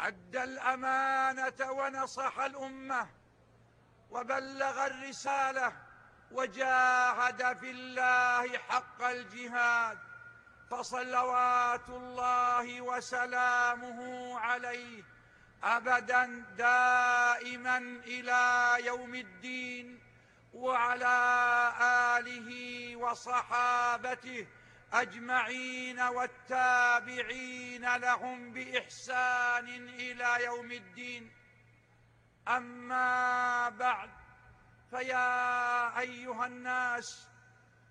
أدى الأمانة ونصح الأمة وبلغ الرسالة وجاهد في الله حق الجهاد فصلوات الله وسلامه عليه أبدا دائما إلى يوم الدين وعلى آله وصحابته أجمعين والتابعين لهم بإحسان إلى يوم الدين. أما بعد فيا أيها الناس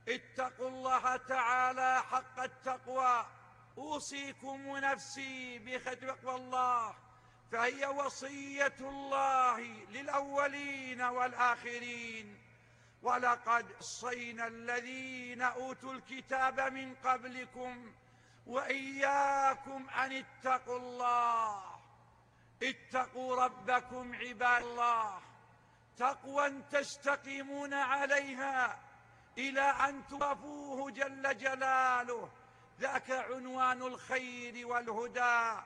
اتقوا الله تعالى حق التقوى. أوصيكم ونفسي بخدوة الله فهي وصية الله للأولين والآخرين. ولقد صينا الذين أوتوا الكتاب من قبلكم وإياكم أن اتقوا الله. اتقوا ربكم عباد الله. تقوى تستقيمون عليها إلى أن تغفوه جل جلاله. ذاك عنوان الخير والهدى.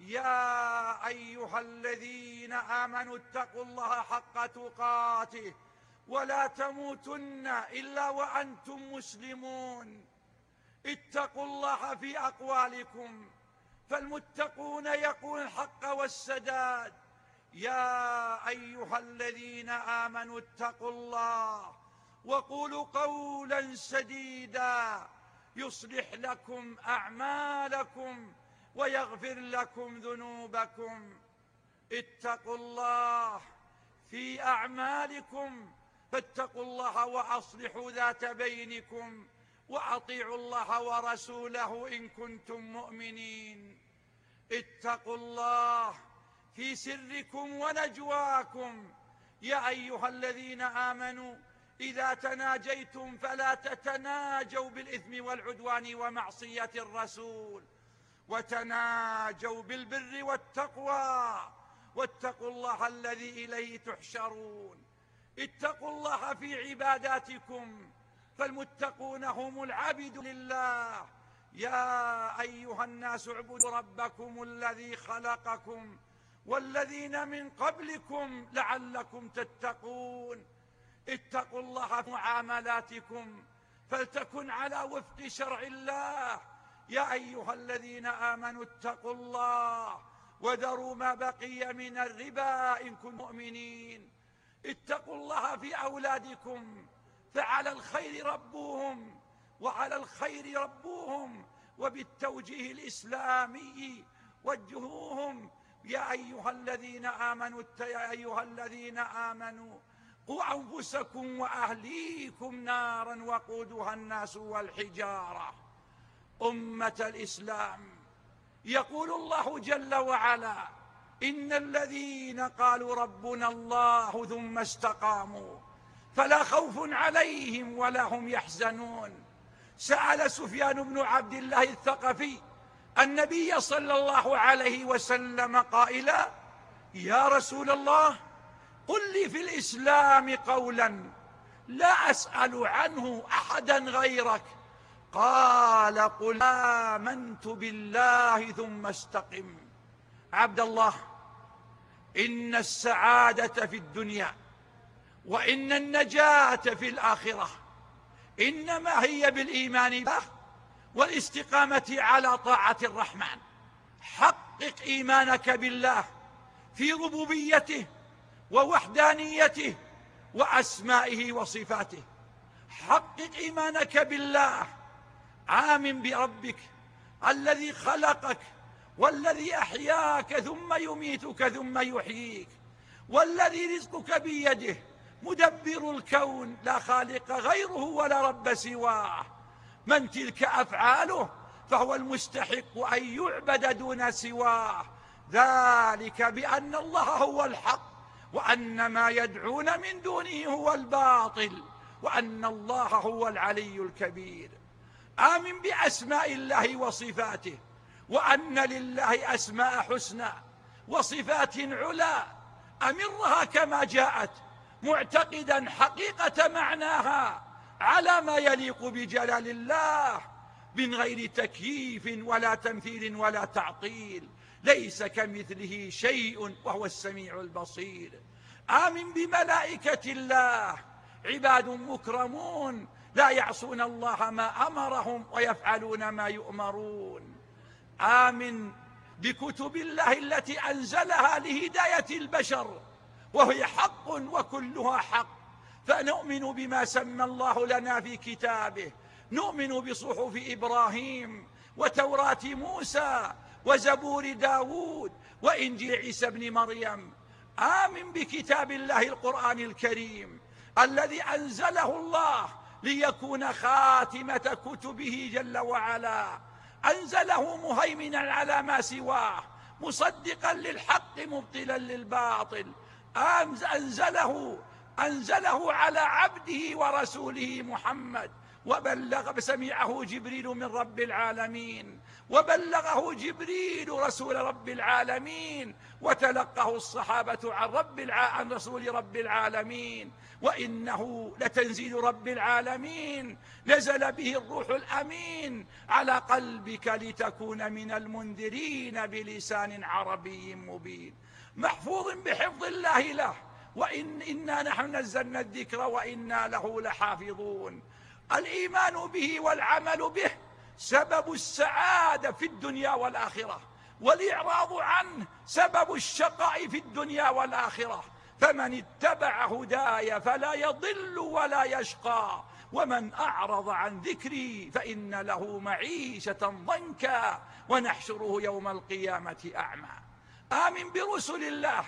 يا أيها الذين آمنوا اتقوا الله حق تقاته. ولا تموتن إلا وأنتم مسلمون. اتقوا الله في أقوالكم. فالمتقون يقول الحق والسداد. يا أيها الذين آمنوا اتقوا الله وقولوا قولا سديدا. يصلح لكم أعمالكم ويغفر لكم ذنوبكم. اتقوا الله في أعمالكم فاتقوا الله وأصلحوا ذات بينكم وأطيعوا الله ورسوله إن كنتم مؤمنين. اتقوا الله في سركم ونجواكم. يا أيها الذين آمنوا إذا تناجيتم فلا تتناجوا بالإثم والعدوان ومعصية الرسول. وتناجوا بالبر والتقوى. واتقوا الله الذي إليه تحشرون. اتقوا الله في عباداتكم فالمتقون هم العبد لله. يا أيها الناس اعبدوا ربكم الذي خلقكم والذين من قبلكم لعلكم تتقون. اتقوا الله في معاملاتكم فلتكن على وفق شرع الله. يا أيها الذين آمنوا اتقوا الله وذروا ما بقي من الربا إن كنتم مؤمنين. اتقوا الله في أولادكم فعلى الخير ربوهم وعلى الخير ربوهم وبالتوجيه الإسلامي وجهوهم. يا أيها الذين آمنوا يا أيها الذين آمنوا قوا أنفسكم وأهليكم نارا وقودها الناس والحجارة. أمة الإسلام يقول الله جل وعلا إن الذين قالوا ربنا الله ثم استقاموا فلا خوف عليهم ولا هم يحزنون. سأل سفيان بن عبد الله الثقفي النبي صلى الله عليه وسلم قائلا يا رسول الله قل لي في الإسلام قولا لا أسأل عنه أحدا غيرك. قال قل آمنت بالله ثم استقم. عبد الله إن السعادة في الدنيا وإن النجاة في الآخرة إنما هي بالإيمان به والاستقامة على طاعة الرحمن. حقق إيمانك بالله في ربوبيته ووحدانيته وأسمائه وصفاته. حقق إيمانك بالله. عام بربك الذي خلقك والذي أحياك ثم يميتك ثم يحييك والذي رزقك بيده مدبر الكون لا خالق غيره ولا رب سواه. من تلك أفعاله فهو المستحق أن يعبد دون سواه. ذلك بأن الله هو الحق وأن ما يدعون من دونه هو الباطل وأن الله هو العلي الكبير. آمن بأسماء الله وصفاته وأن لله أسماء حسنى وصفات علا أمرها كما جاءت معتقدا حقيقة معناها على ما يليق بجلال الله من غير تكييف ولا تمثيل ولا تعطيل ليس كمثله شيء وهو السميع البصير. آمن بملائكة الله عباد مكرمون لا يعصون الله ما أمرهم ويفعلون ما يؤمرون. آمن بكتب الله التي أنزلها لهداية البشر وهي حق وكلها حق. فنؤمن بما سمى الله لنا في كتابه نؤمن بصحف إبراهيم وتوراة موسى وزبور داود وإنجيل عيسى بن مريم. آمن بكتاب الله القرآن الكريم الذي أنزله الله ليكون خاتمة كتبه جل وعلا. أنزله مهيمنا على ما سواه مصدقا للحق مبطلا للباطل. أنزله أنزله على عبده ورسوله محمد وبلغ سمعه جبريل من رب العالمين. وبلغه جبريل رسول رب العالمين وتلقه الصحابة عن, رب الع... عن رسول رب العالمين. وإنه لتنزيل رب العالمين. نزل به الروح الأمين على قلبك لتكون من المنذرين بلسان عربي مبين. محفوظ بحفظ الله له. وإن إنا نحن نزلنا الذكر وإنا له لحافظون. الإيمان به والعمل به سبب السعادة في الدنيا والآخرة والإعراض عنه سبب الشقاء في الدنيا والآخرة. فمن اتبع هداي فلا يضل ولا يشقى ومن أعرض عن ذكري فإن له معيشة ضنكا ونحشره يوم القيامة أعمى. آمن برسل الله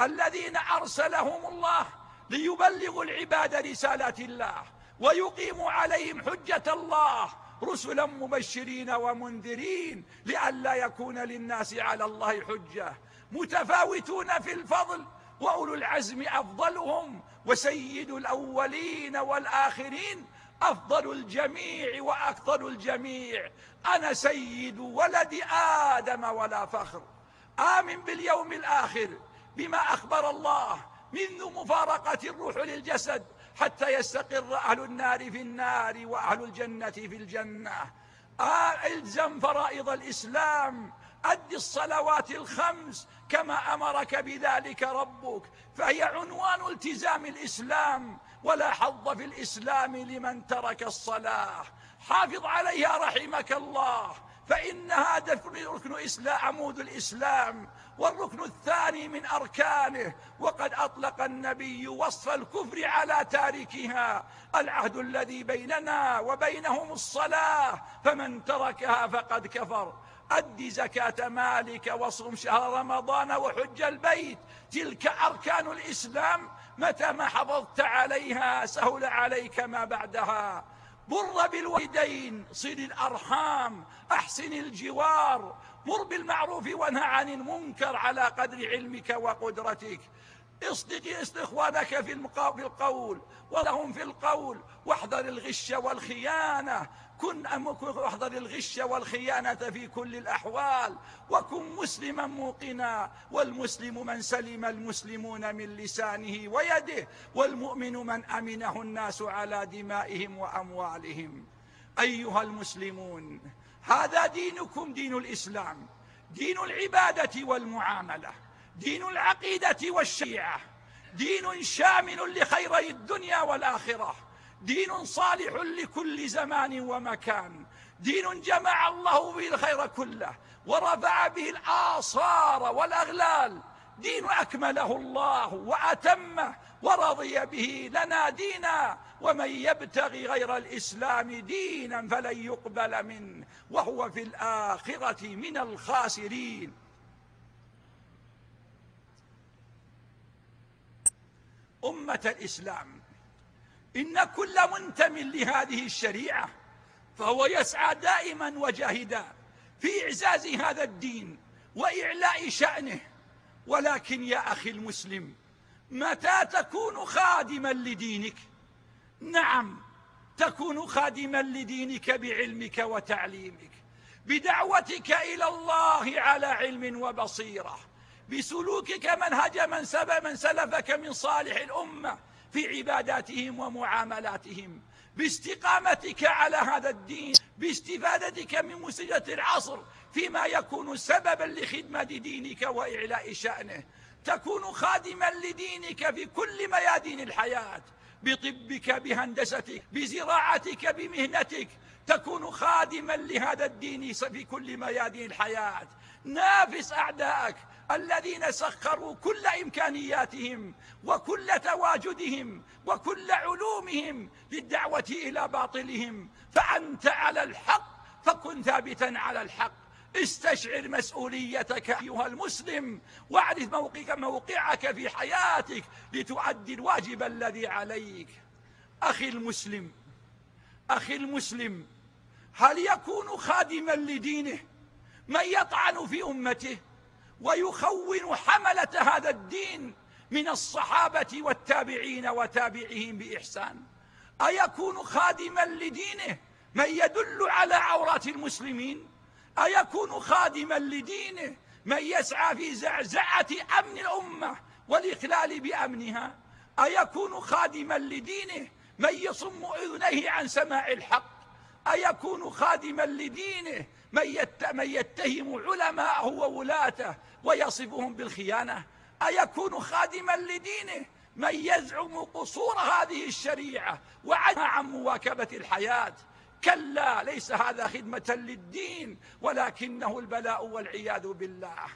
الذين أرسلهم الله ليبلغوا العباد رسالات الله ويقيموا عليهم حجة الله رسلا مبشرين ومنذرين لئلا يكون للناس على الله حجة متفاوتون في الفضل وأولو العزم أفضلهم وسيد الأولين والآخرين أفضل الجميع وأكثر الجميع أنا سيد ولد آدم ولا فخر. آمن باليوم الآخر بما أخبر الله منذ مفارقة الروح للجسد حتى يستقر أهل النار في النار وأهل الجنة في الجنة. الزم فرائض الإسلام. أدي الصلوات الخمس كما أمرك بذلك ربك. فهي عنوان التزام الإسلام. ولا حظ في الإسلام لمن ترك الصلاة. حافظ عليها رحمك الله. فإنها ركن إسلام عمود الإسلام. والركن الثاني من أركانه وقد أطلق النبي وصف الكفر على تاركها. العهد الذي بيننا وبينهم الصلاة فمن تركها فقد كفر. أد زكاة مالك وصم شهر رمضان وحج البيت. تلك أركان الإسلام متى ما حفظت عليها سهل عليك ما بعدها. بر بالوالدين صل الأرحام أحسن الجوار. مر بالمعروف وانهى عن المنكر على قدر علمك وقدرتك. اصدق استخوانك في القول ولهم في القول. واحذر الغش والخيانة. كن واحذر الغش والخيانة في كل الأحوال. وكن مسلما موقنا. والمسلم من سلم المسلمون من لسانه ويده. والمؤمن من أمنه الناس على دمائهم وأموالهم. أيها المسلمون هذا دينكم دين الإسلام دين العبادة والمعاملة دين العقيدة والشيعة دين شامل لخيري الدنيا والآخرة دين صالح لكل زمان ومكان دين جمع الله به الخير كله ورفع به الآصار والأغلال دين أكمله الله وأتمه ورضي به لنا دينا. ومن يبتغي غير الإسلام دينا فلن يقبل منه وهو في الآخرة من الخاسرين. أمة الإسلام إن كل منتم لهذه الشريعة فهو يسعى دائما وجاهدا في إعزاز هذا الدين وإعلاء شأنه. ولكن يا أخي المسلم متى تكون خادما لدينك؟ نعم تكون خادما لدينك بعلمك وتعليمك بدعوتك إلى الله على علم وبصيرة بسلوكك منهج من سب من سلفك من صالح الأمة في عباداتهم ومعاملاتهم باستقامتك على هذا الدين باستفادتك من مسجة العصر فيما يكون سببا لخدمة دينك وإعلاء شأنه تكون خادما لدينك في كل ميادين الحياة بطبك بهندستك بزراعتك بمهنتك تكون خادما لهذا الدين في كل ميادين الحياة. نافس أعداءك الذين سخروا كل إمكانياتهم وكل تواجدهم وكل علومهم للدعوة إلى باطلهم. فأنت على الحق فكن ثابتا على الحق. استشعر مسؤوليتك أيها المسلم واعرف موقعك, موقعك في حياتك لتؤدي الواجب الذي عليك. أخي المسلم أخي المسلم هل يكون خادما لدينه؟ من يطعن في أمته ويخون حملة هذا الدين من الصحابة والتابعين وتابعهم بإحسان؟ أيكون خادما لدينه؟ من يدل على عورات المسلمين؟ أيكون خادما لدينه من يسعى في زعزعة أمن الأمة والإخلال بأمنها؟ أيكون خادما لدينه من يصم إذنيه عن سماع الحق؟ أيكون خادما لدينه من يتهم علماءه وولاته ويصفهم بالخيانة؟ أيكون خادما لدينه من يزعم قصور هذه الشريعة وعنها عن مواكبة الحياة؟ كلا ليس هذا خدمة للدين ولكنه البلاء والعياذ بالله.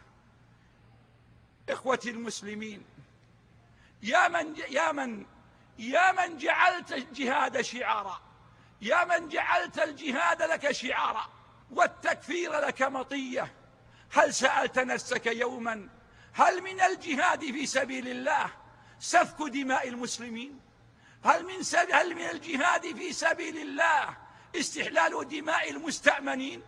إخوتي المسلمين يا من يا من يا من جعلت الجهاد شعارا يا من جعلت الجهاد لك شعارا والتكفير لك مطية. هل سألت نفسك يوما هل من الجهاد في سبيل الله سفك دماء المسلمين؟ هل من, هل من الجهاد في سبيل الله استحلال دماء المستأمنين.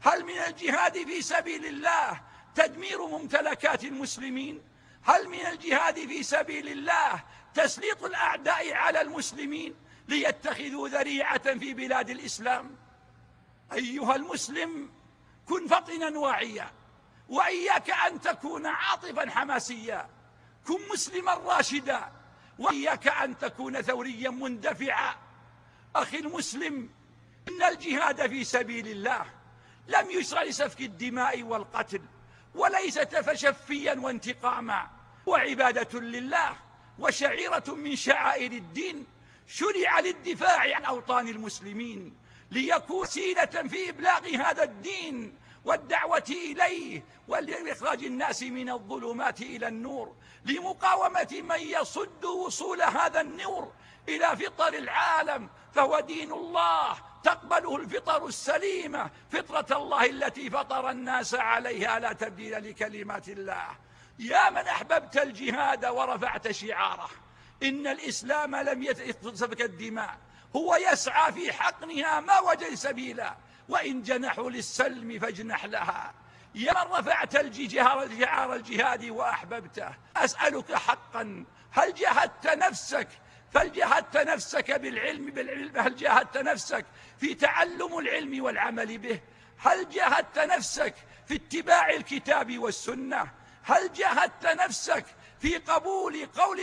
هل من الجهاد في سبيل الله تدمير ممتلكات المسلمين؟ هل من الجهاد في سبيل الله تسليط الأعداء على المسلمين ليتخذوا ذريعة في بلاد الإسلام؟ أيها المسلم كن فطنا واعيا وإياك أن تكون عاطفا حماسيا. كن مسلما راشدا وإياك أن تكون ثوريا مندفعا. أخي المسلم إن الجهاد في سبيل الله لم يشرع لسفك الدماء والقتل وليس تفشفيا وانتقاما. وعبادة لله وشعيرة من شعائر الدين شرع للدفاع عن أوطان المسلمين ليكون سيلة في إبلاغ هذا الدين والدعوة إليه ولإخراج الناس من الظلمات إلى النور لمقاومة من يصد وصول هذا النور إلى فطر العالم فهو دين الله. تقبله الفطر السليمة فطرة الله التي فطر الناس عليها لا تبديل لكلمات الله. يا من أحببت الجهاد ورفعت شعاره. إن الإسلام لم يتصفك الدماء. هو يسعى في حقنها ما وجد سبيلا. وإن جنحوا للسلم فاجنح لها. يا من رفعت الجهار الجهاد وأحببته. أسألك حقا هل جهدت نفسك فهل جاهدت نفسك بالعلم بالعلم؟ هل جاهدت نفسك في تعلم العلم والعمل به؟ هل جاهدت نفسك في اتباع الكتاب والسنة؟ هل جاهدت نفسك في قبول قول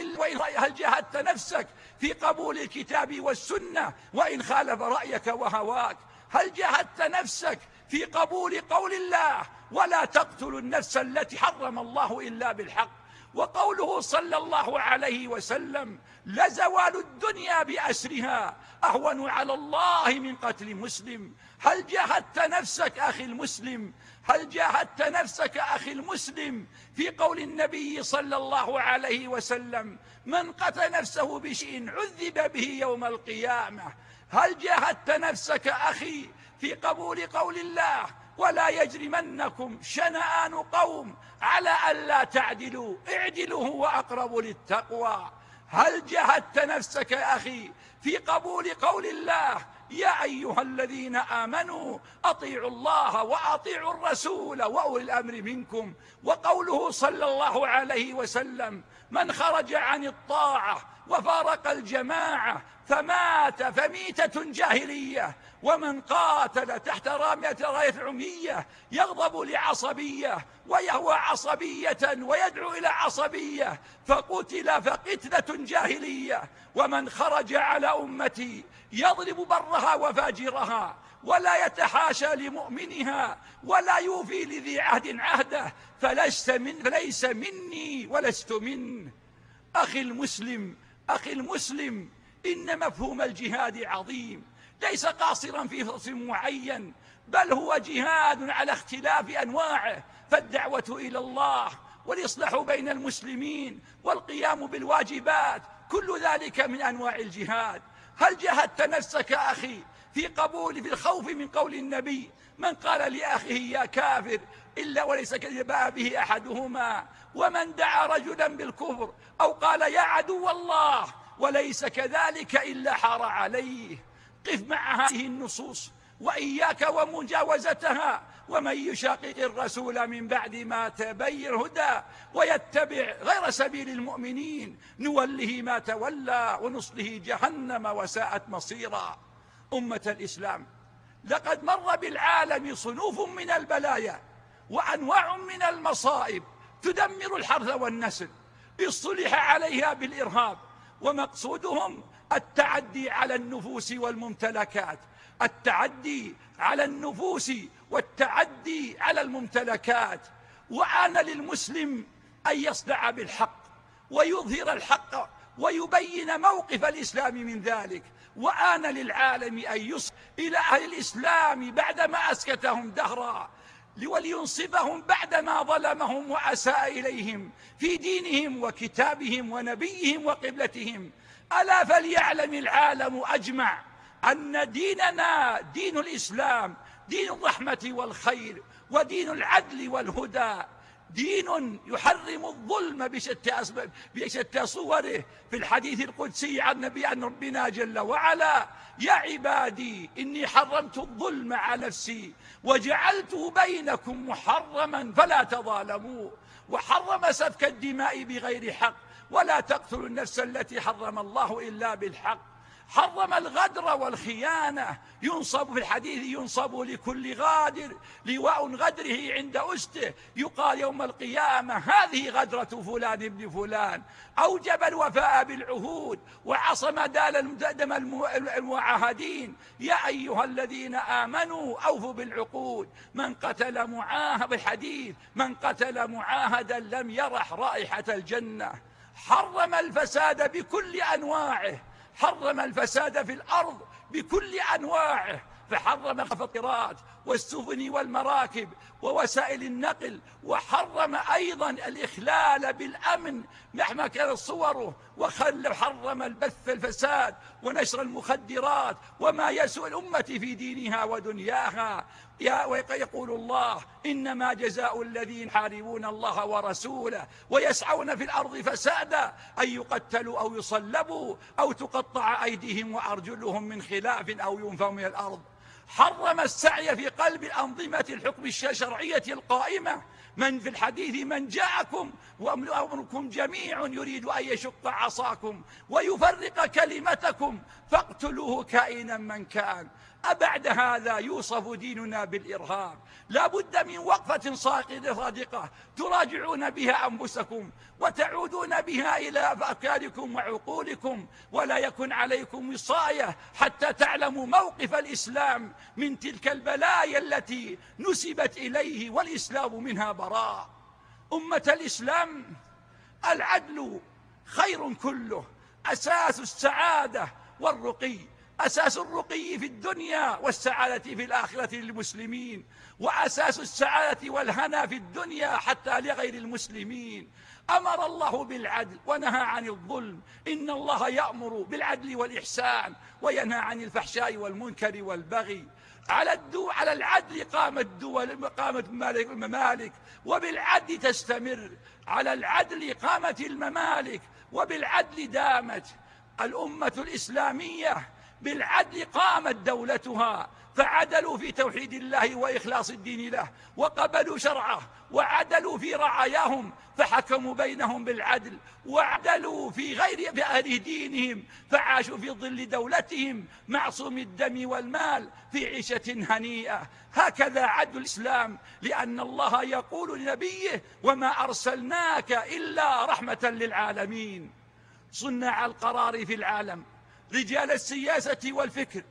هل جاهدت نفسك في قبول الكتاب والسنة؟ وإن خالف رأيك وهواك؟ هل جاهدت نفسك في قبول قول الله؟ ولا تقتل النفس التي حرم الله إلا بالحق. وقوله صلى الله عليه وسلم لزوال الدنيا بأسرها أهون على الله من قتل مسلم. هل جاهدت نفسك أخي المسلم؟ هل جاهدت نفسك أخي المسلم؟ في قول النبي صلى الله عليه وسلم من قتل نفسه بشيء عذب به يوم القيامة. هل جاهدت نفسك أخي؟ في قبول قول الله. ولا يجرمنكم شنآن قوم على ألا تعدلوا. اعدلوا هو أقرب للتقوى. هل جهدت نفسك يا أخي في قبول قول الله؟ يا أيها الذين آمنوا أطيعوا الله وأطيعوا الرسول وأولي الأمر منكم. وقوله صلى الله عليه وسلم من خرج عن الطاعة وفارق الجماعة فمات فميتة جاهلية ومن قاتل تحت رامية راية العمية يغضب لعصبية ويهوى عصبية ويدعو إلى عصبية فقتل فقتلة جاهلية ومن خرج على أمتي يضرب برها وفاجرها ولا يتحاشى لمؤمنها ولا يوفي لذي عهد عهده فلست من فليس مني ولست منه. أخي المسلم أخي المسلم إن مفهوم الجهاد عظيم ليس قاصرا في فرص معين بل هو جهاد على اختلاف أنواعه فالدعوة إلى الله والإصلاح بين المسلمين والقيام بالواجبات كل ذلك من أنواع الجهاد. هل جهدت نفسك أخي في قبول في الخوف من قول النبي؟ من قال لأخيه يا كافر إلا وليس كجبابه أحدهما. ومن دعا رجلا بالكفر أو قال يا عدو الله وليس كذلك إلا حار عليه. قف مع هذه النصوص وإياك ومجاوزتها. ومن يشاقق الرسول من بعد ما تبين هدى ويتبع غير سبيل المؤمنين نوله ما تولى ونصله جهنم وساءت مصيرا. أمة الإسلام لقد مر بالعالم صنوف من البلايا وأنواع من المصائب تدمر الحرث والنسل. اصطلح عليها بالإرهاب ومقصودهم التعدي على النفوس والممتلكات. التعدي على النفوس والتعدي على الممتلكات. وآن للمسلم أن يصدع بالحق ويظهر الحق ويبين موقف الإسلام من ذلك. وآن للعالم أن يصل إلى أهل الإسلام بعدما أسكتهم دهرا. ولينصفهم بعدما ظلمهم وأساء إليهم في دينهم وكتابهم ونبيهم وقبلتهم ألا فليعلم العالم أجمع أن ديننا دين الإسلام دين الرحمة والخير ودين العدل والهدى دين يحرم الظلم بشتى, أسباب بشتى صوره في الحديث القدسي عن نبي عن ربنا جل وعلا يا عبادي إني حرمت الظلم على نفسي وجعلته بينكم محرما فلا تظالموا وحرم سفك الدماء بغير حق ولا تقتلوا النفس التي حرم الله إلا بالحق. حرم الغدر والخيانة. ينصب في الحديث ينصب لكل غادر لواء غدره عند أسته. يقال يوم القيامة هذه غدرة فلان ابن فلان. أوجب الوفاء بالعهود وعصم دال دم المعاهدين. يا أيها الذين آمنوا أوفوا بالعقود. من قتل معاهد الحديث من قتل معاهدا لم يرح رائحة الجنة. حرم الفساد بكل أنواعه. حرم الفساد في الأرض بكل أنواعه فحرم القطرات والسفن والمراكب ووسائل النقل وحرم أيضا الإخلال بالأمن مهما كانت صوره وخل حرم البث الفساد ونشر المخدرات وما يسوء الأمة في دينها ودنياها. يا ويقول الله إنما جزاء الذين حاربون الله ورسوله ويسعون في الأرض فسادا أن يقتلوا أو يصلبوا أو تقطع أيديهم وأرجلهم من خلاف أو ينفوا من الأرض. حرم السعي في قلب أنظمة الحكم الشرعية القائمة. من في الحديث من جاءكم وأمركم جميع يريد أن يشق عصاكم ويفرق كلمتكم فاقتلوه كائنا من كان. أبعد هذا يوصف ديننا بالإرهاب. لا بد من وقفة صادقة. تراجعون بها أنفسكم وتعودون بها إلى أفكاركم وعقولكم. ولا يكن عليكم وصاية حتى تعلموا موقف الإسلام من تلك البلايا التي نسبت إليه والإسلام منها براء. أمة الإسلام العدل خير كله أساس السعادة والرقي. أساس الرقي في الدنيا والسعادة في الآخرة للمسلمين وأساس السعادة والهنا في الدنيا حتى لغير المسلمين. أمر الله بالعدل ونهى عن الظلم. إن الله يأمر بالعدل والإحسان وينهى عن الفحشاء والمنكر والبغي. على الدو على العدل قامت دول قامت ممالك الممالك. وبالعدل تستمر. على العدل قامت الممالك. وبالعدل دامت. الأمة الإسلامية بالعدل قامت دولتها فعدلوا في توحيد الله وإخلاص الدين له وقبلوا شرعه وعدلوا في رعاياهم فحكموا بينهم بالعدل وعدلوا في غير بأهل دينهم فعاشوا في ظل دولتهم معصوم الدم والمال في عيشة هنيئة. هكذا عدل الإسلام لأن الله يقول لنبيه وما أرسلناك إلا رحمة للعالمين. صنع القرار في العالم. رجال السياسة والفكر.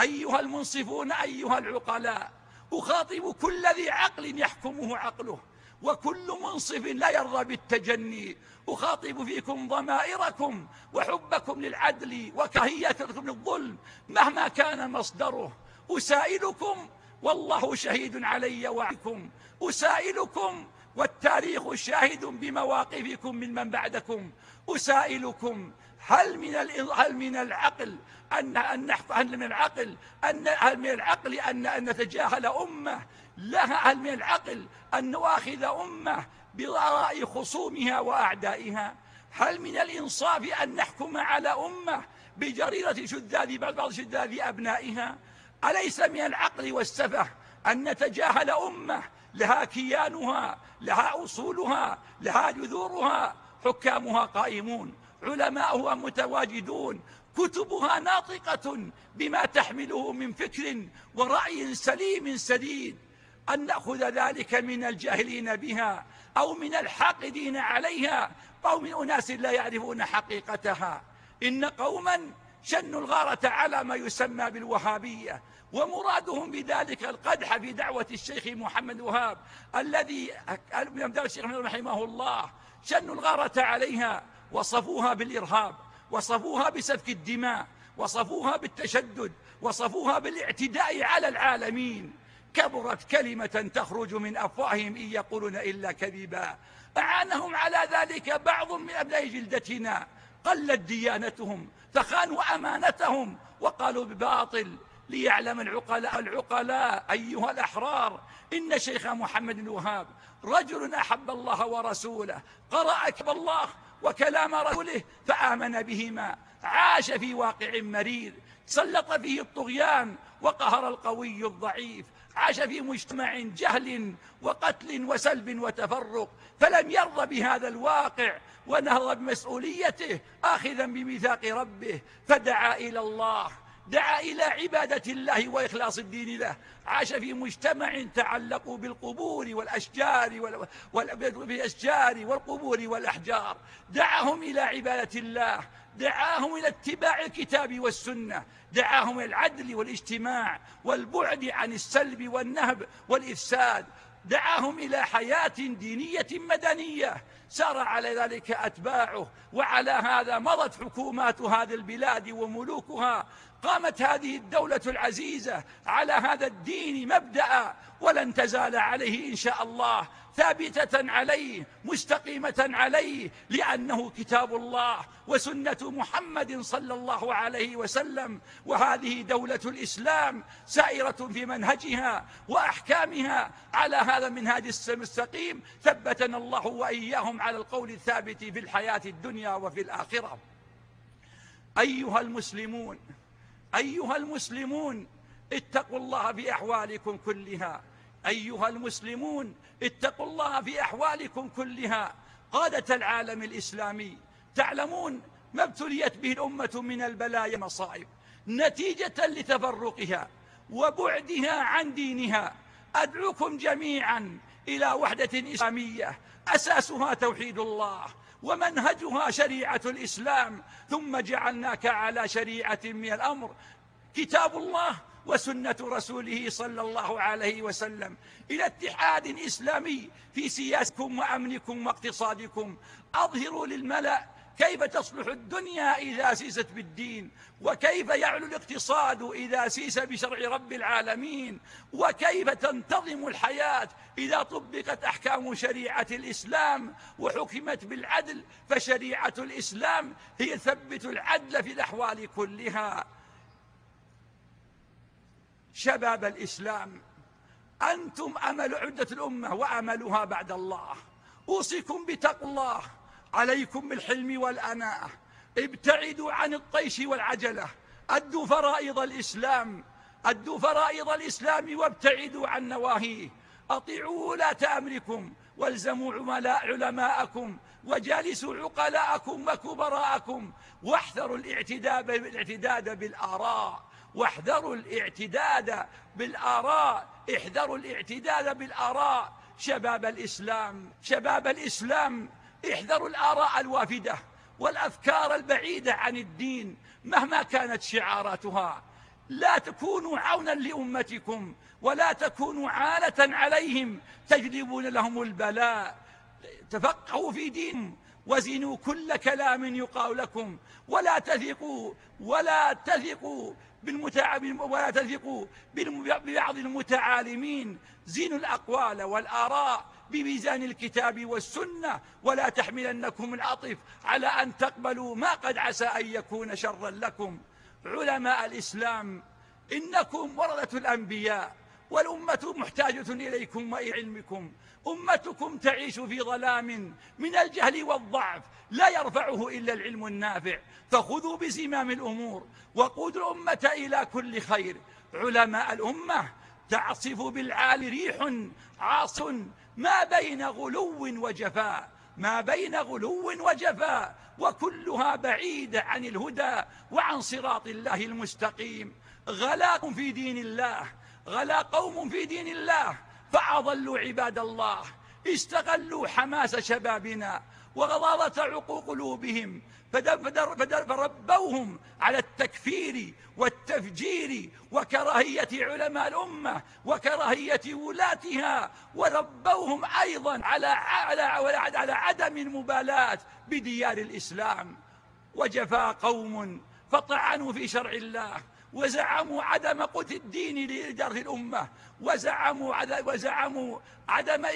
أيها المنصفون أيها العقلاء أخاطب كل ذي عقل يحكمه عقله وكل منصف لا يرضى بالتجني. أخاطب فيكم ضمائركم وحبكم للعدل وكهيتكم للظلم مهما كان مصدره. أسائلكم والله شهيد علي وعليكم. أسائلكم والتاريخ شاهد بمواقفكم من من بعدكم. أسائلكم هل من هل من العقل أن أن نحفظ من العقل أن هل من العقل أن أن نتجاهل أمة؟ لها هل من العقل أن نواخذ أمة بآراء خصومها وأعدائها؟ هل من الإنصاف أن نحكم على أمة بجريرة شذاذ بعض شذاذ أبنائها؟ أليس من العقل والسفه أن نتجاهل أمة لها كيانها لها أصولها لها جذورها حكامها قائمون علماؤها متواجدون كتبها ناطقة بما تحمله من فكر ورأي سليم سديد. أن نأخذ ذلك من الجاهلين بها أو من الحاقدين عليها. أو من أناس لا يعرفون حقيقتها. إن قوما شنوا الغارة على ما يسمى بالوهابية. ومرادهم بذلك القدح في دعوة الشيخ محمد وهاب الذي يمدار الشيخ محمد رحمه الله شنوا الغارة عليها وصفوها بالإرهاب وصفوها بسفك الدماء وصفوها بالتشدد وصفوها بالاعتداء على العالمين. كبرت كلمة تخرج من أفواههم إن يقولون إلا كذبا. أعانهم على ذلك بعض من أبناء جلدتنا. قلت ديانتهم فخانوا أمانتهم وقالوا بباطل ليعلم العقلاء العقلاء أيها الأحرار إن شيخ محمد الوهاب رجل أحب الله ورسوله قرأ كتاب الله وكلام رسوله فآمن بهما عاش في واقع مرير سلط فيه الطغيان وقهر القوي الضعيف عاش في مجتمع جهل وقتل وسلب وتفرق فلم يرضى بهذا الواقع ونهض بمسؤوليته آخذا بميثاق ربه فدعا إلى الله. دعا إلى عبادة الله وإخلاص الدين له. عاش في مجتمع تعلقوا بالقبور والأشجار والأشجار والقبور والأحجار. دعاهم إلى عبادة الله. دعاهم إلى اتباع الكتاب والسنة. دعاهم إلى العدل والاجتماع والبعد عن السلب والنهب والإفساد. دعاهم إلى حياة دينية مدنية. سار على ذلك أتباعه وعلى هذا مضت حكومات هذه البلاد وملوكها. قامت هذه الدولة العزيزة على هذا الدين مبدأ ولن تزال عليه إن شاء الله ثابتة عليه مستقيمة عليه لأنه كتاب الله وسنة محمد صلى الله عليه وسلم. وهذه دولة الإسلام سائرة في منهجها وأحكامها على هذا منهاج المستقيم. ثبتنا الله وإياهم على القول الثابت في الحياة الدنيا وفي الآخرة. أيها المسلمون أيها المسلمون اتقوا الله في أحوالكم كلها. أيها المسلمون اتقوا الله في أحوالكم كلها. قادة العالم الإسلامي تعلمون ما ابتليت به الأمة من البلايا مصائب نتيجة لتفرقها وبعدها عن دينها. أدعوكم جميعا إلى وحدة إسلامية أساسها توحيد الله. ومنهجها شريعة الإسلام ثم جعلناك على شريعة من الأمر. كتاب الله وسنة رسوله صلى الله عليه وسلم. إلى اتحاد إسلامي في سياسكم وأمنكم واقتصادكم. أظهروا للملأ كيف تصلح الدنيا إذا سيست بالدين؟ وكيف يعلو الاقتصاد إذا سيس بشرع رب العالمين؟ وكيف تنتظم الحياة إذا طبقت أحكام شريعة الإسلام وحكمت بالعدل؟ فشريعة الإسلام هي ثبت العدل في الأحوال كلها. شباب الإسلام أنتم أمل عدة الأمة وأملها بعد الله. أوصيكم بتقوى الله. عليكم بالحلم والأناء. ابتعدوا عن الطيش والعجلة. أدوا فرائض الإسلام. أدوا فرائض الإسلام وابتعدوا عن نواهيه. أطيعوا ولاة أمركم والزموا عملاء علماءكم. وجالسوا عقلاءكم وكبراءكم. واحذروا الاعتداد بالآراء. واحذروا الاعتداد بالآراء. احذروا الاعتداد بالآراء. شباب الإسلام. شباب الإسلام. احذروا الآراء الوافدة والأفكار البعيدة عن الدين مهما كانت شعاراتها. لا تكونوا عونا لأمتكم ولا تكونوا عالة عليهم تجلبون لهم البلاء. تفقهوا في دين وزنوا كل كلام يقال لكم ولا تثقوا ولا تثقوا بالمتعب ولا تثقوا ببعض المتعالمين. زينوا الأقوال والآراء بميزان الكتاب والسنة ولا تحملنكم العطف على أن تقبلوا ما قد عسى أن يكون شرا لكم. علماء الإسلام إنكم ورثة الأنبياء والأمة محتاجة إليكم وإعلمكم. أمتكم تعيش في ظلام من الجهل والضعف لا يرفعه إلا العلم النافع. فخذوا بزمام الأمور وقودوا الأمة إلى كل خير. علماء الأمة تعصف بالعال ريح عاص ما بين غلو وجفاء ما بين غلو وجفاء وكلها بعيدة عن الهدى وعن صراط الله المستقيم. غلاق في دين الله غلا قوم في دين الله فأضلوا عباد الله استغلوا حماس شبابنا وغضاضة عقوق قلوبهم. فربوهم على التكفير والتفجير وكراهية علماء الأمة وكراهية ولاتها وربوهم أيضا على على على عدم المبالاة بديار الإسلام. وجفا قوم فطعنوا في شرع الله وزعموا عدم قوت الدين لإدارة الأمة وزعموا, وزعموا عدم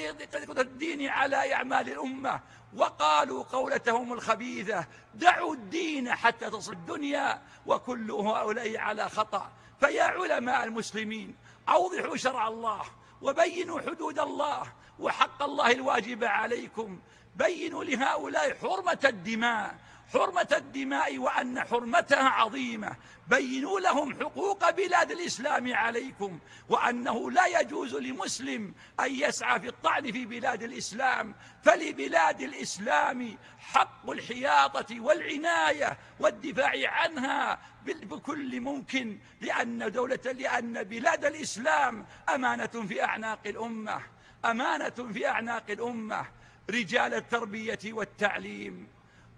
قوت الدين على أعمال الأمة وقالوا قولتهم الخبيثة دعوا الدين حتى تصل الدنيا وكل هؤلاء على خطأ. فيا علماء المسلمين أوضحوا شرع الله وبينوا حدود الله وحق الله الواجب عليكم. بينوا لهؤلاء حرمة الدماء. حرمة الدماء وأن حرمتها عظيمة. بينوا لهم حقوق بلاد الإسلام عليكم وأنه لا يجوز لمسلم أن يسعى في الطعن في بلاد الإسلام. فلبلاد الإسلام حق الحياطة والعناية والدفاع عنها بكل ممكن لأن دولة لأن بلاد الإسلام أمانة في أعناق الأمة. أمانة في أعناق الأمة. رجال التربية والتعليم.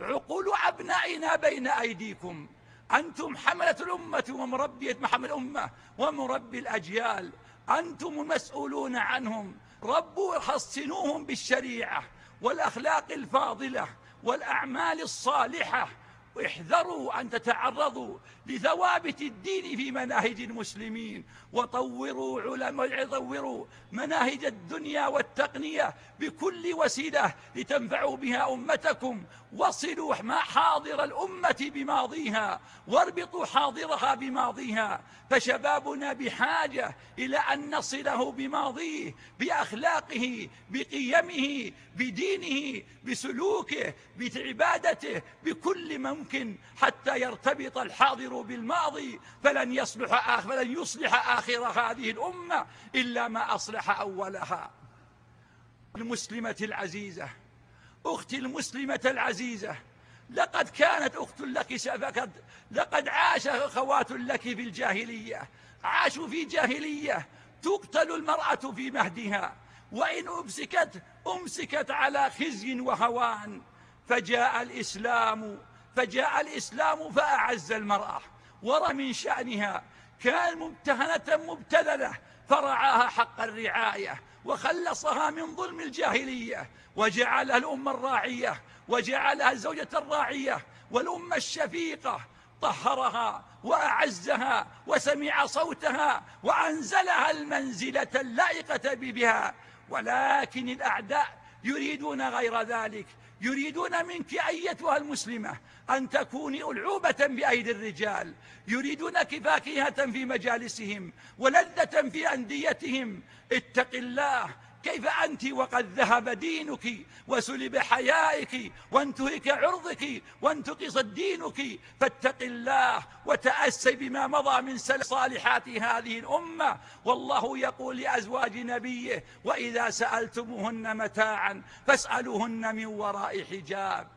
عقول أبنائنا بين أيديكم. أنتم حملة الأمة ومربية محمل الأمة ومربي الأجيال. أنتم المسؤولون عنهم. ربوا حصنوهم بالشريعة والأخلاق الفاضلة والأعمال الصالحة احذروا أن تتعرضوا لثوابت الدين في مناهج المسلمين. وطوروا علماء طوروا مناهج الدنيا والتقنية بكل وسيلة لتنفعوا بها أمتكم. وصلوا ما حاضر الأمة بماضيها. واربطوا حاضرها بماضيها. فشبابنا بحاجة إلى أن نصله بماضيه بأخلاقه بقيمه بدينه بسلوكه بعبادته بكل من يمكن حتى يرتبط الحاضر بالماضي فلن يصلح, آخر فلن يصلح آخر هذه الأمة إلا ما أصلح أولها. المسلمة العزيزة أختي المسلمة العزيزة لقد كانت أخت لك فقد لقد عاش أخوات لك في الجاهلية. عاشوا في جاهلية تقتل المرأة في مهدها. وإن أمسكت أمسكت على خزي وهوان فجاء الإسلام فجاء الإسلام فأعز المرأة ورى من شأنها كان ممتهنة مبتذلة فرعاها حق الرعاية وخلصها من ظلم الجاهلية وجعلها الأم الراعية وجعلها الزوجة الراعية والأم الشفيقة طهرها وأعزها وسمع صوتها وأنزلها المنزلة اللائقة بها ولكن الأعداء يريدون غير ذلك يريدون منك أيتها المسلمة أن تكوني ألعوبة بأيدي الرجال. يريدونك فاكهة في مجالسهم ولذة في أنديتهم. اتق الله كيف أنت وقد ذهب دينك وسلب حيائك وانتهك عرضك وانتقص دينك فاتق الله وتأسي بما مضى من صالحات هذه الأمة. والله يقول لأزواج نبيه وإذا سألتموهن متاعا فاسألوهن من وراء حجاب.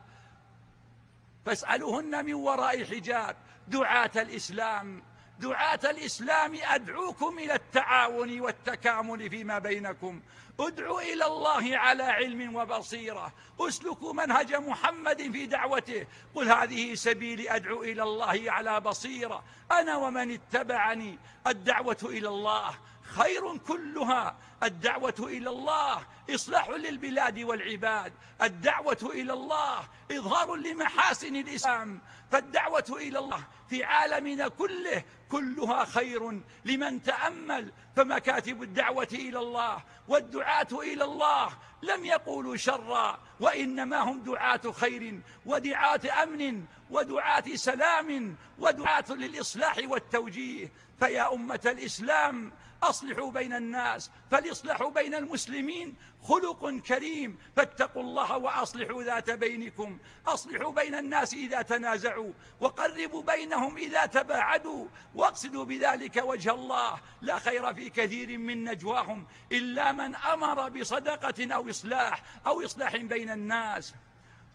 فاسألوهن من وراء حجاب. دعاة الإسلام دعاة الإسلام أدعوكم إلى التعاون والتكامل فيما بينكم. ادعوا إلى الله على علم وبصيرة. اسلكوا منهج محمد في دعوته. قل هذه سبيلي أدعو إلى الله على بصيرة. أنا ومن اتبعني. الدعوة إلى الله خير كلها. الدعوة إلى الله إصلاح للبلاد والعباد. الدعوة إلى الله إظهار لمحاسن الإسلام. فالدعوة إلى الله في عالمنا كله كلها خير لمن تأمل. فمكاتب الدعوة إلى الله والدعاة إلى الله لم يقولوا شرا وإنما هم دعاة خير ودعاة أمن ودعاة سلام ودعاة للإصلاح والتوجيه. فيا أمة الإسلام أصلحوا بين الناس فالإصلاح بين المسلمين خلق كريم فاتقوا الله وأصلحوا ذات بينكم. أصلحوا بين الناس إذا تنازعوا وقربوا بينهم إذا تباعدوا. واقصدوا بذلك وجه الله. لا خير في كثير من نجواهم إلا من أمر بصدقة أو إصلاح أو إصلاح بين الناس.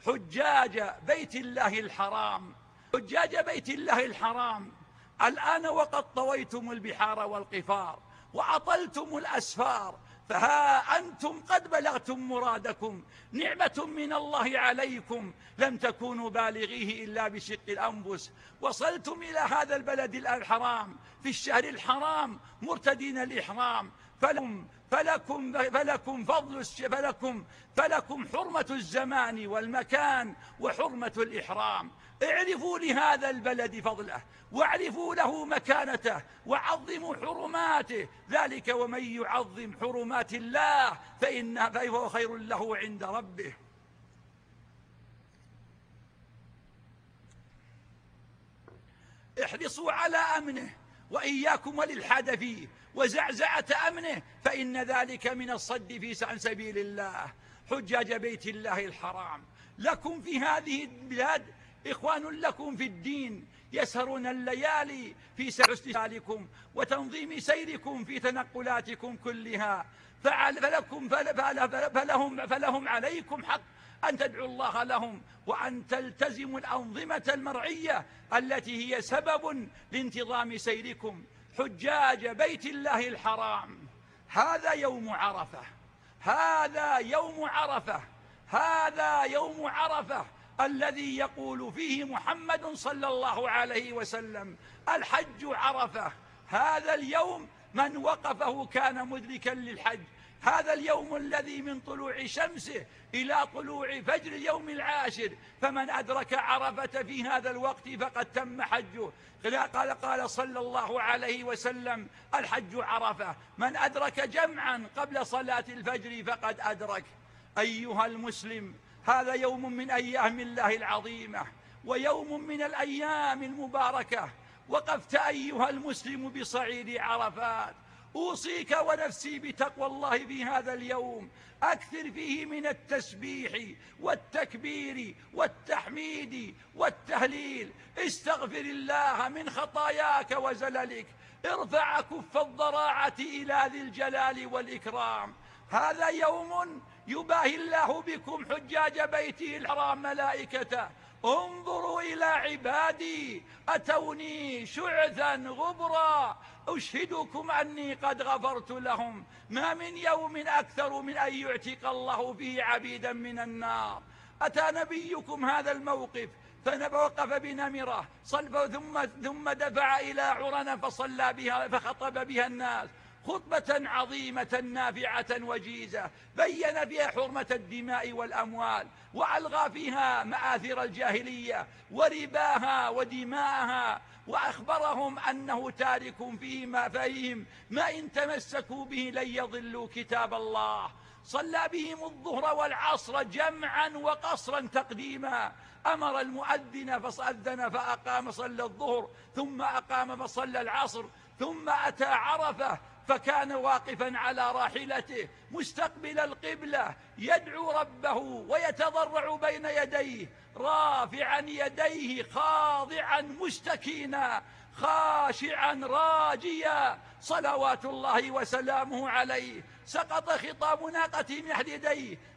حجاج بيت الله الحرام. حجاج بيت الله الحرام. الآن وقد طويتم البحار والقفار وأطلتم الأسفار. فها أنتم قد بلغتم مرادكم نعمة من الله عليكم لم تكونوا بالغيه إلا بشق الأنفس وصلتم إلى هذا البلد الحرام في الشهر الحرام مرتدين الإحرام فلكم فلكم فلكم فضل فلكم فلكم حرمة الزمان والمكان وحرمة الإحرام. اعرفوا لهذا البلد فضله واعرفوا له مكانته وعظموا حرماته. ذلك ومن يعظم حرمات الله فإنه فهو خير له عند ربه. احرصوا على أمنه وإياكم وللحد فيه وزعزعة أمنه فإن ذلك من الصد في عن سبيل الله. حجاج بيت الله الحرام. لكم في هذه البلاد إخوان لكم في الدين. يسهرون الليالي في سعر استهالكم وتنظيم سيركم في تنقلاتكم كلها. فعل فلكم فل فل فل فلهم, فلهم عليكم حق أن تدعوا الله لهم وأن تلتزموا الأنظمة المرعية التي هي سبب لانتظام سيركم. حجاج بيت الله الحرام. هذا يوم عرفة. هذا يوم عرفة. هذا يوم عرفة الذي يقول فيه محمد صلى الله عليه وسلم الحج عرفة. هذا اليوم من وقفه كان مدركا للحج. هذا اليوم الذي من طلوع شمسه إلى طلوع فجر يوم العاشر فمن أدرك عرفة في هذا الوقت فقد تم حجه. قال قال صلى الله عليه وسلم الحج عرفة. من أدرك جمعا قبل صلاة الفجر فقد أدرك. أيها المسلم هذا يوم من أيام الله العظيمة ويوم من الأيام المباركة. وقفت أيها المسلم بصعيد عرفات. أوصيك ونفسي بتقوى الله في هذا اليوم. أكثر فيه من التسبيح والتكبير والتحميد والتهليل. استغفر الله من خطاياك وزللك. ارفع كف الضراعة إلى ذي الجلال والإكرام. هذا يوم يباهي الله بكم حجاج بيته الحرام ملائكته. انظروا إلى عبادي. أتوني شعثا غبرا. أشهدكم أني قد غفرت لهم. ما من يوم أكثر من أن يعتق الله فيه عبيدا من النار. أتى نبيكم هذا الموقف فنوقف بنمرة ثم, ثم دفع إلى عرنا فصلى بها فخطب بها الناس. خطبة عظيمة نافعة وجيزة بين فيها حرمة الدماء والأموال وألغى فيها مآثر الجاهلية ورباها ودماءها وأخبرهم أنه تارك فيه ما فيهم ما إن تمسكوا به لن يضلوا كتاب الله. صلى بهم الظهر والعصر جمعا وقصرا تقديما. أمر المؤذن فصأذن فأقام صلى الظهر ثم أقام فصلى العصر ثم أتى عرفة فكان واقفا على راحلته مستقبل القبلة يدعو ربه ويتضرع بين يديه رافعا يديه خاضعا مستكينا خاشعا راجيا. صلوات الله وسلامه عليه سقط خطاب ناقة من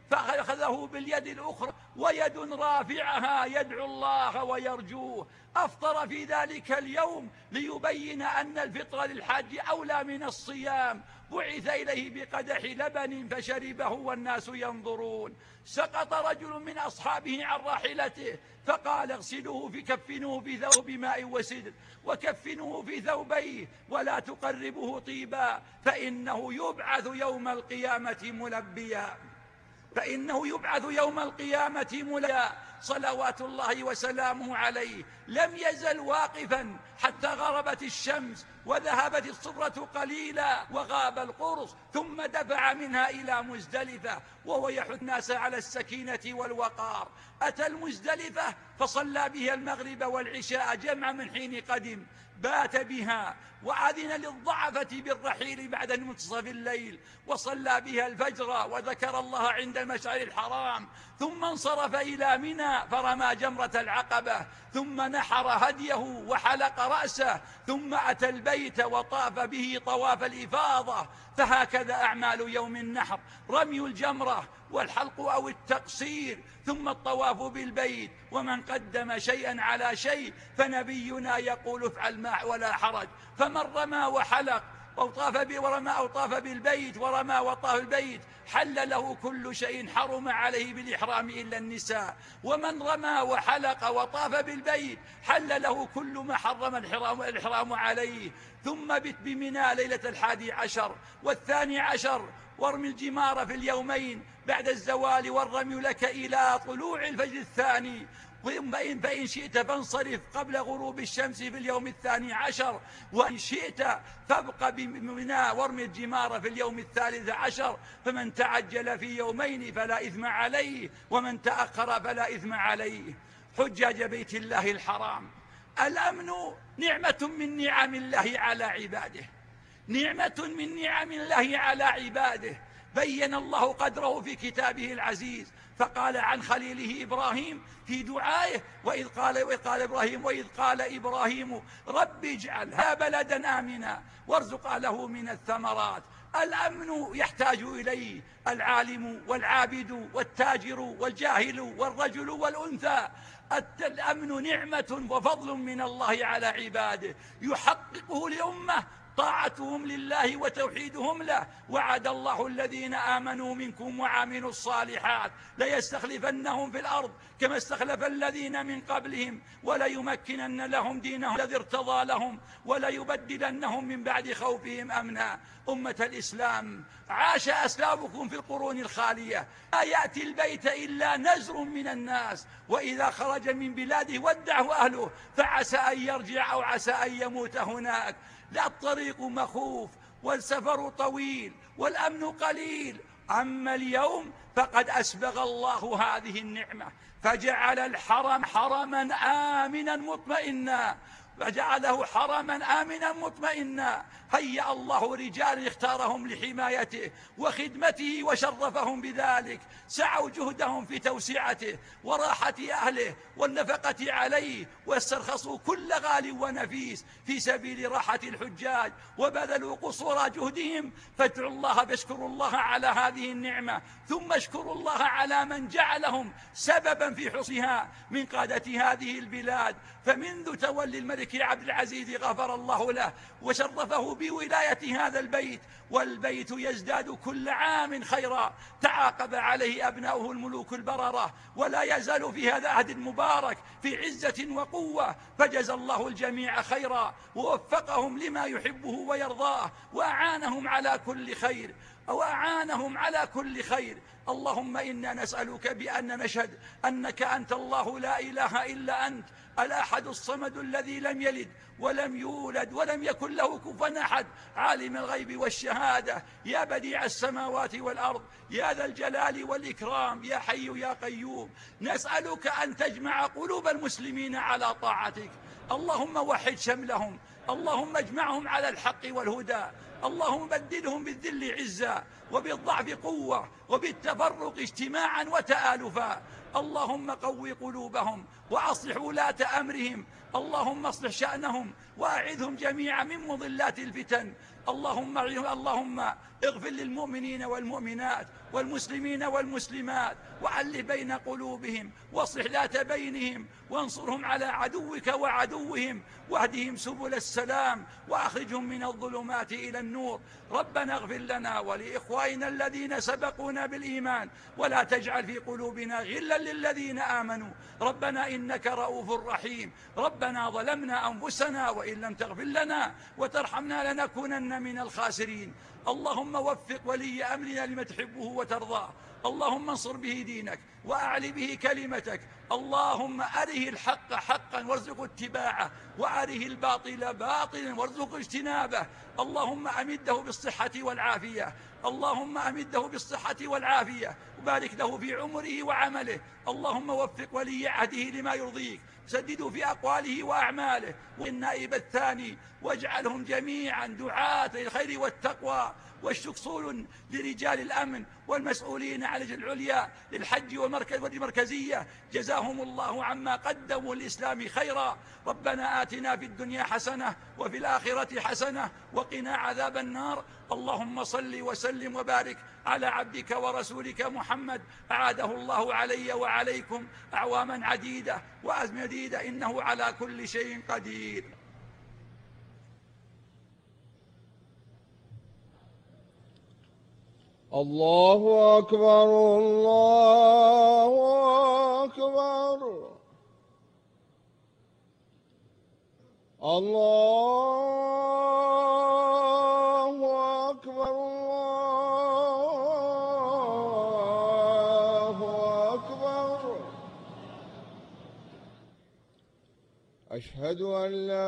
فأخذه باليد الأخرى ويد رافعها يدعو الله ويرجوه. أفطر في ذلك اليوم ليبين أن الفطر للحج أولى من الصيام. بعث إليه بقدح لبن فشربه والناس ينظرون. سقط رجل من أصحابه عن راحلته فقال اغسله في كفنه في ثوب ماء وسدر وكفنه في ثوبيه ولا تقربه طيبا فإنه يبعث يوم القيامة ملبيا. فإنه يبعث يوم القيامة ملا صلوات الله وسلامه عليه. لم يزل واقفا حتى غربت الشمس وذهبت الصبرة قليلا وغاب القرص ثم دفع منها إلى مزدلفة وهو يحث الناس على السكينة والوقار. أتى المزدلفة فصلى بها المغرب والعشاء جمع من حين قدم. بات بها وأذن للضعفة بالرحيل بعد منتصف الليل وصلى بها الفجر وذكر الله عند المشعر الحرام ثم انصرف إلى منى فرمى جمرة العقبة ثم نحر هديه وحلق رأسه ثم أتى البيت وطاف به طواف الإفاضة فهكذا أعمال يوم النحر رمي الجمرة والحلق أو التقصير ثم الطواف بالبيت ومن قدم شيئا على شيء فنبينا يقول افعل ما ولا حرج. فمن رمى وحلق أو طاف ورمى أو طاف بالبيت ورمى وطاف البيت حل له كل شيء حرم عليه بالإحرام إلا النساء. ومن رمى وحلق وطاف بالبيت حل له كل ما حرم الحرام, الإحرام عليه. ثم بت بمنى ليلة الحادي عشر والثاني عشر وارمي الجمار في اليومين بعد الزوال والرمي لك إلى طلوع الفجر الثاني. فإن, فإن شئت فانصرف قبل غروب الشمس في اليوم الثاني عشر. وإن شئت فابق بمنا وارمي الجمار في اليوم الثالث عشر. فمن تعجل في يومين فلا إثم عليه ومن تأخر فلا إثم عليه. حجاج بيت الله الحرام. الأمن نعمة من نعم الله على عباده. نعمة من نعم الله على عباده. بين الله قدره في كتابه العزيز. فقال عن خليله إبراهيم في دعائه وإذ قال, وإذ قال إبراهيم وإذ قال إبراهيم رب اجعل ها بلدا آمنا وارزق له من الثمرات. الأمن يحتاج إليه العالم والعابد والتاجر والجاهل والرجل والأنثى. الأمن نعمة وفضل من الله على عباده. يحققه لأمة طاعتهم لله وتوحيدهم له. وعد الله الذين آمنوا منكم وعملوا الصالحات ليستخلفنهم في الأرض كما استخلف الذين من قبلهم وليمكنن لهم دينهم الذي ارتضى لهم وليبدلنهم من بعد خوفهم أمنا. أمة الإسلام عاش أسلافكم في القرون الخالية. لا يأتي البيت إلا نزر من الناس. وإذا خرج من بلاده ودعه أهله فعسى أن يرجع أو عسى أن يموت هناك. لا الطريق مخوف والسفر طويل والأمن قليل. أما اليوم فقد أسبغ الله هذه النعمة فجعل الحرم حرما آمنا مطمئنا فجعله حرما آمنا مطمئنا هيأ الله رجال اختارهم لحمايته وخدمته وشرفهم بذلك. سعوا جهدهم في توسعته وراحة أهله والنفقة عليه واسترخصوا كل غال ونفيس في سبيل راحة الحجاج وبذلوا قصور جهدهم. فادعوا الله فاشكروا الله على هذه النعمة ثم اشكروا الله على من جعلهم سببا في حصها من قادة هذه البلاد. فمنذ تولي الملك عبد العزيز غفر الله له وشرفه بولاية هذا البيت والبيت يزداد كل عام خيرا. تعاقب عليه أبناؤه الملوك البررة ولا يزال في هذا أهد مبارك في عزة وقوة. فجزى الله الجميع خيرا ووفقهم لما يحبه ويرضاه وأعانهم على كل خير. وأعانهم على كل خير. اللهم إنا نسألك بأن نشهد أنك أنت الله لا إله إلا أنت الأحد الصمد الذي لم يلد ولم يولد ولم يكن له كفا أحد. عالم الغيب والشهادة يا بديع السماوات والأرض يا ذا الجلال والإكرام يا حي يا قيوم. نسألك أن تجمع قلوب المسلمين على طاعتك. اللهم وحد شملهم اللهم اجمعهم على الحق والهدى. اللهم بدلهم بالذل عزا وبالضعف قوة وبالتفرق اجتماعا وتآلفا. اللهم قو قلوبهم وأصلح ولاة أمرهم. اللهم أصلح شأنهم وأعذهم جميعا من مضلات الفتن. اللهم اللهم اغفر للمؤمنين والمؤمنات والمسلمين والمسلمات وعل بين قلوبهم واصلح ذات بينهم وانصرهم على عدوك وعدوهم واهدهم سبل السلام وأخرجهم من الظلمات إلى النور ربنا اغفر لنا ولإخوائنا الذين سبقونا بالإيمان ولا تجعل في قلوبنا غلا للذين آمنوا ربنا إنك رؤوف رحيم ربنا ظلمنا أنفسنا وإن لم تغفر لنا وترحمنا لنكونن من الخاسرين اللهم وفق ولي أمرنا لما تحبه وترضاه. اللهم انصر به دينك وأعلي به كلمتك. اللهم أره الحق حقا وارزق اتباعه وأره الباطل باطلا وارزق اجتنابه. اللهم أمده بالصحة والعافية. اللهم أمده بالصحة والعافية. وبارك له في عمره وعمله. اللهم وفق ولي عهده لما يرضيك. سدده في أقواله وأعماله. والنائب الثاني. واجعلهم جميعا دعاة للخير والتقوى. والشكصول لرجال الأمن والمسؤولين على العليا للحج والمركز والمركزية. جزاهم الله عما قدموا للإسلام خيرا. ربنا آتنا في الدنيا حسنة وفي الآخرة حسنة وقنا عذاب النار. اللهم صل وسلم وبارك على عبدك ورسولك محمد. أعاده الله علي وعليكم أعواما عديدة وأزمديدة. إنه على كل شيء قدير. الله أكبر الله أكبر الله أكبر اللہ اکبر اشہد ان لا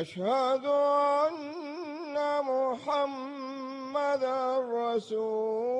أشهد أن محمد رسول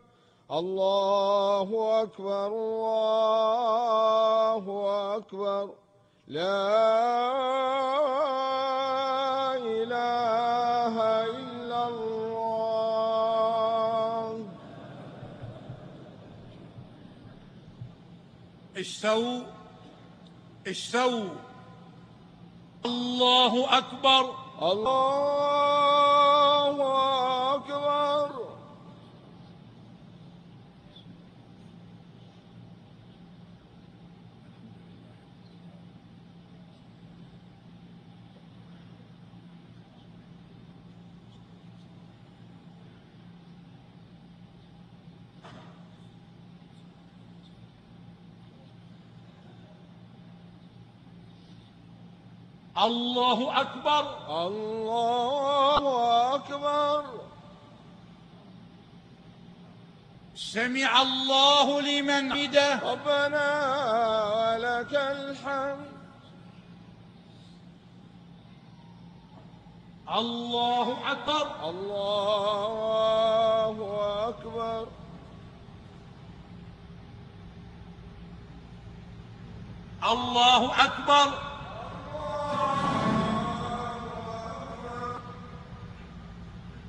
الله أكبر الله أكبر لا إله إلا الله استووا استووا الله أكبر الله الله أكبر الله أكبر سمع الله لمن بده ربنا ولك الحمد الله أكبر الله أكبر الله أكبر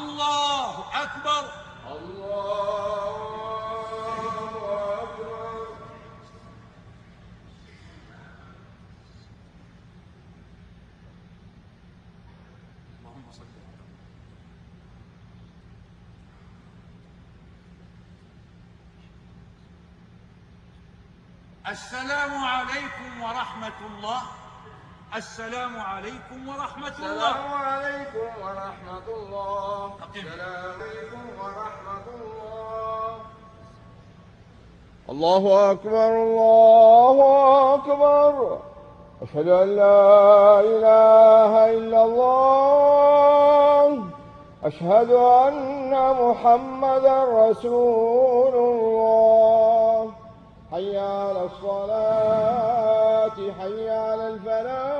الله أكبر الله أكبر اللهم صل السلام عليكم ورحمة الله السلام عليكم ورحمة الله. السلام عليكم ورحمة الله. أقيم السلام عليكم ورحمة الله. الله أكبر الله أكبر. أشهد أن لا إله إلا الله. أشهد أن محمدا رسول الله. حي على الصلاة حي على الفلاح.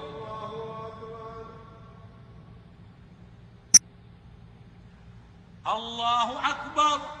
اللہ اکبر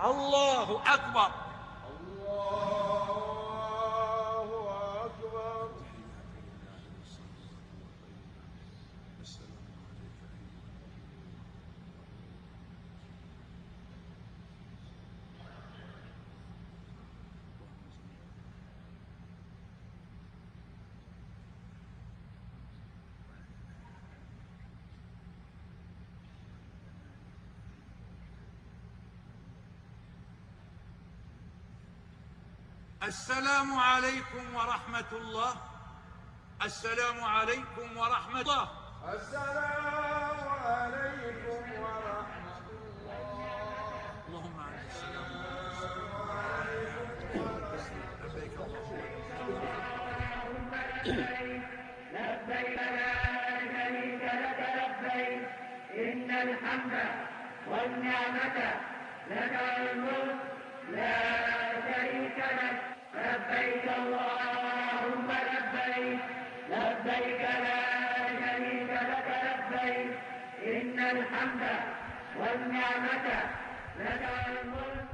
اللہ اکبر السلام عليكم ورحمة الله. السلام عليكم ورحمة الله. السلام عليكم ورحمة الله. اللهم عليك السلام. لبيك اللهم لبيك لا شريك لك لبيك إن الحمد والنعمة لك الملك لا شريك لك لبيك اللهم لبيك لبيك لا شريك لك لبيك. إن الحمد والنعمة لك الملك